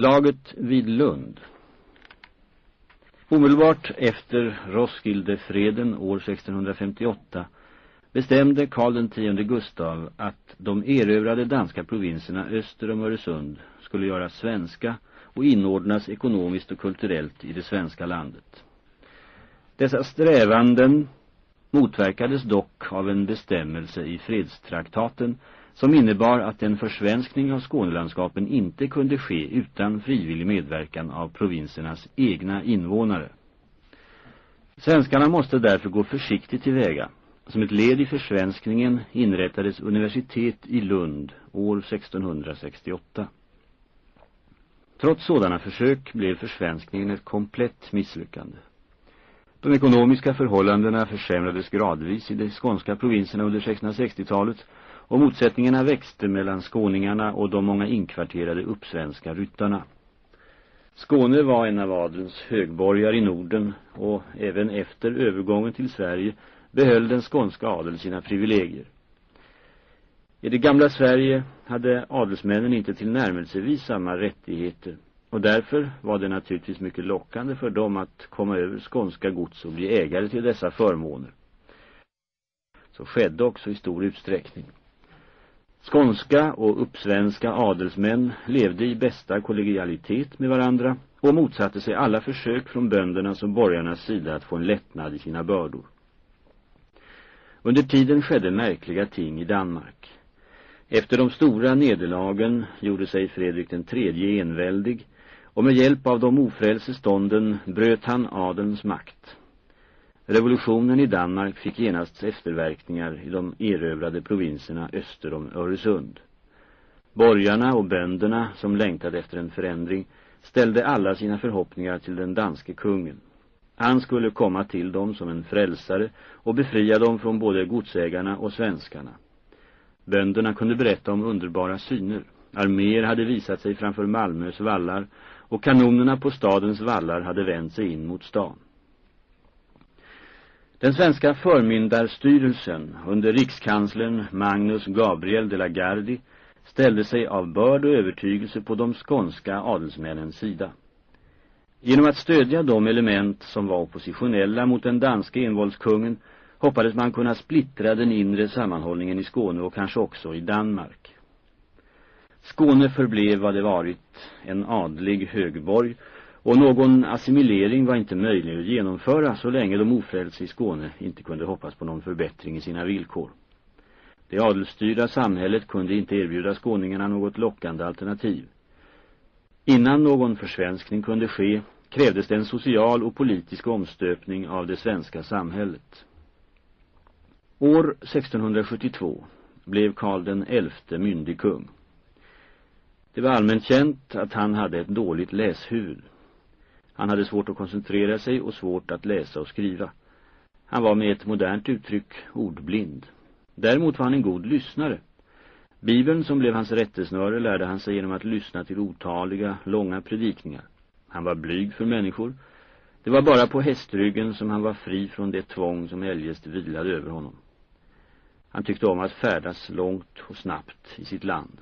Slaget vid Lund Omedelbart efter Roskildefreden år 1658 bestämde Karl X Gustav att de erövrade danska provinserna öster om Öresund skulle göras svenska och inordnas ekonomiskt och kulturellt i det svenska landet. Dessa strävanden motverkades dock av en bestämmelse i fredstraktaten som innebar att en försvenskning av Skånelandskapen inte kunde ske utan frivillig medverkan av provinsernas egna invånare. Svenskarna måste därför gå försiktigt tillväga. Som ett led i försvenskningen inrättades universitet i Lund år 1668. Trots sådana försök blev försvenskningen ett komplett misslyckande. De ekonomiska förhållandena försämrades gradvis i de skånska provinserna under 1660-talet och motsättningarna växte mellan skåningarna och de många inkvarterade uppsvenska ryttarna. Skåne var en av adelns högborgar i Norden och även efter övergången till Sverige behöll den skånska adeln sina privilegier. I det gamla Sverige hade adelsmännen inte tillnärmelsevis samma rättigheter och därför var det naturligtvis mycket lockande för dem att komma över skånska gods och bli ägare till dessa förmåner. Så skedde också i stor utsträckning. Skånska och uppsvenska adelsmän levde i bästa kollegialitet med varandra och motsatte sig alla försök från böndernas och borgarnas sida att få en lättnad i sina bördor. Under tiden skedde märkliga ting i Danmark. Efter de stora nederlagen gjorde sig Fredrik den tredje enväldig och med hjälp av de ofrälse stånden bröt han adelns makt. Revolutionen i Danmark fick genast efterverkningar i de erövrade provinserna öster om Öresund. Borgarna och bönderna som längtade efter en förändring ställde alla sina förhoppningar till den danske kungen. Han skulle komma till dem som en frälsare och befria dem från både godsägarna och svenskarna. Bönderna kunde berätta om underbara syner. Arméer hade visat sig framför Malmös vallar och kanonerna på stadens vallar hade vänt sig in mot stan. Den svenska förmyndarstyrelsen under rikskanslern Magnus Gabriel de la Gardie ställde sig av börd och övertygelse på de skånska adelsmännens sida. Genom att stödja de element som var oppositionella mot den danske envåldskungen hoppades man kunna splittra den inre sammanhållningen i Skåne och kanske också i Danmark. Skåne förblev vad det varit, en adlig högborg och någon assimilering var inte möjlig att genomföra så länge de ofrälse i Skåne inte kunde hoppas på någon förbättring i sina villkor. Det adelstyrda samhället kunde inte erbjuda skåningarna något lockande alternativ. Innan någon försvenskning kunde ske krävdes det en social och politisk omstöpning av det svenska samhället. År 1672 blev Karl den elfte myndig kung. Det var allmänt känt att han hade ett dåligt läshuvud. Han hade svårt att koncentrera sig och svårt att läsa och skriva. Han var med ett modernt uttryck ordblind. Däremot var han en god lyssnare. Bibeln som blev hans rättesnöre lärde han sig genom att lyssna till otaliga, långa predikningar. Han var blyg för människor. Det var bara på hästryggen som han var fri från det tvång som eljest vilade över honom. Han tyckte om att färdas långt och snabbt i sitt land.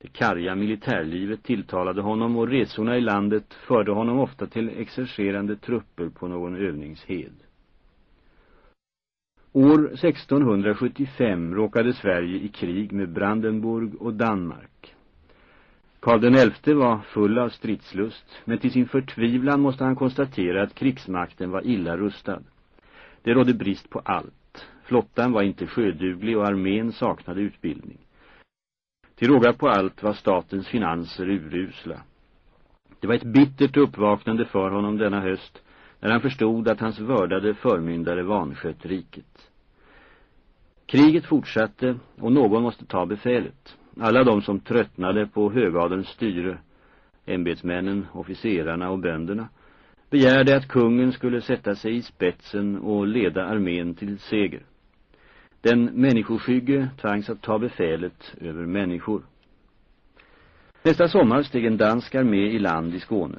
Det karga militärlivet tilltalade honom och resorna i landet förde honom ofta till exercerande trupper på någon övningshed. År 1675 råkade Sverige i krig med Brandenburg och Danmark. Karl XI var full av stridslust, men till sin förtvivlan måste han konstatera att krigsmakten var illa rustad. Det rådde brist på allt. Flottan var inte sjöduglig och armén saknade utbildning. Till råga på allt var statens finanser urusla. Det var ett bittert uppvaknande för honom denna höst när han förstod att hans vördade förmyndare vanskött riket. Kriget fortsatte och någon måste ta befälet. Alla de som tröttnade på högadelns styre, ämbetsmännen, officerarna och bönderna, begärde att kungen skulle sätta sig i spetsen och leda armén till seger. Den människoskygge tvangs att ta befälet över människor. Nästa sommar steg en dansk armé i land i Skåne.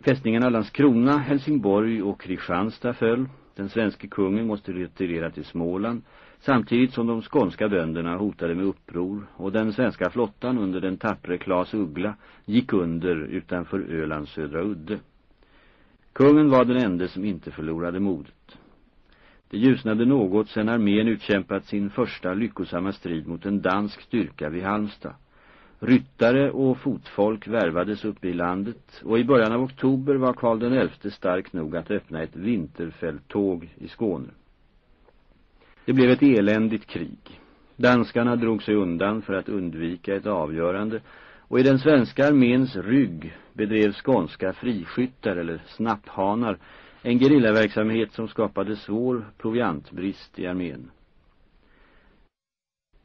Fästningarna Landskrona, Helsingborg och Kristianstad föll. Den svenske kungen måste retirera till Småland samtidigt som de skånska bönderna hotade med uppror och den svenska flottan under den tappre Klas Uggla gick under utanför Ölands södra udde. Kungen var den enda som inte förlorade modet. Det ljusnade något sedan armén utkämpat sin första lyckosamma strid mot en dansk styrka vid Halmstad. Ryttare och fotfolk värvades upp i landet och i början av oktober var Karl XI stark nog att öppna ett vinterfälttåg i Skåne. Det blev ett eländigt krig. Danskarna drog sig undan för att undvika ett avgörande och i den svenska arméns rygg bedrev skånska friskyttar eller snapphanar en gerillaverksamhet som skapade svår proviantbrist i armén.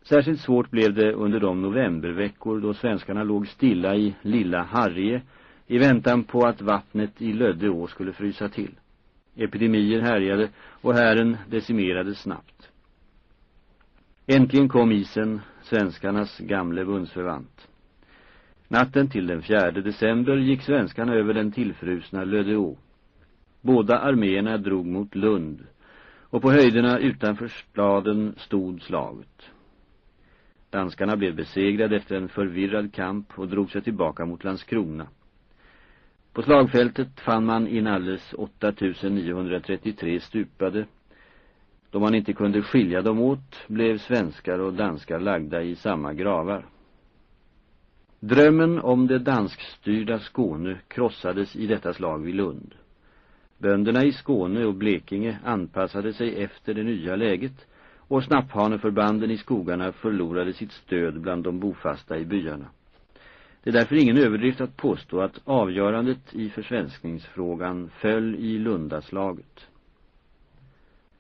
Särskilt svårt blev det under de novemberveckor då svenskarna låg stilla i lilla Harrie i väntan på att vattnet i Löddeå skulle frysa till. Epidemier härjade och hären decimerades snabbt. Äntligen kom isen, svenskarnas gamle bundsförvant. Natten till den 4 december gick svenskarna över den tillfrusna Löddeå. Båda arméerna drog mot Lund och på höjderna utanför staden stod slaget. Danskarna blev besegrade efter en förvirrad kamp och drog sig tillbaka mot Landskrona. På slagfältet fann man inalles 8933 stupade. Då man inte kunde skilja dem åt blev svenskar och danskar lagda i samma gravar. Drömmen om det danskstyrda Skåne krossades i detta slag vid Lund. Bönderna i Skåne och Blekinge anpassade sig efter det nya läget och snapphaneförbanden i skogarna förlorade sitt stöd bland de bofasta i byarna. Det är därför ingen överdrift att påstå att avgörandet i försvenskningsfrågan föll i Lundaslaget.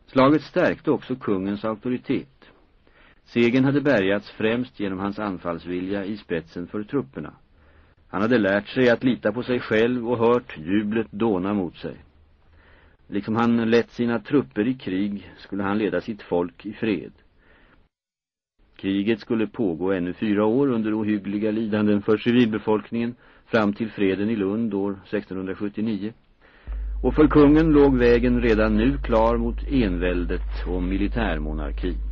Slaget stärkte också kungens auktoritet. Segen hade bärgats främst genom hans anfallsvilja i spetsen för trupperna. Han hade lärt sig att lita på sig själv och hört jublet dåna mot sig. Liksom han lett sina trupper i krig skulle han leda sitt folk i fred. Kriget skulle pågå ännu fyra år under ohyggliga lidanden för civilbefolkningen fram till freden i Lund år 1679. Och för kungen låg vägen redan nu klar mot enväldet och militärmonarkin.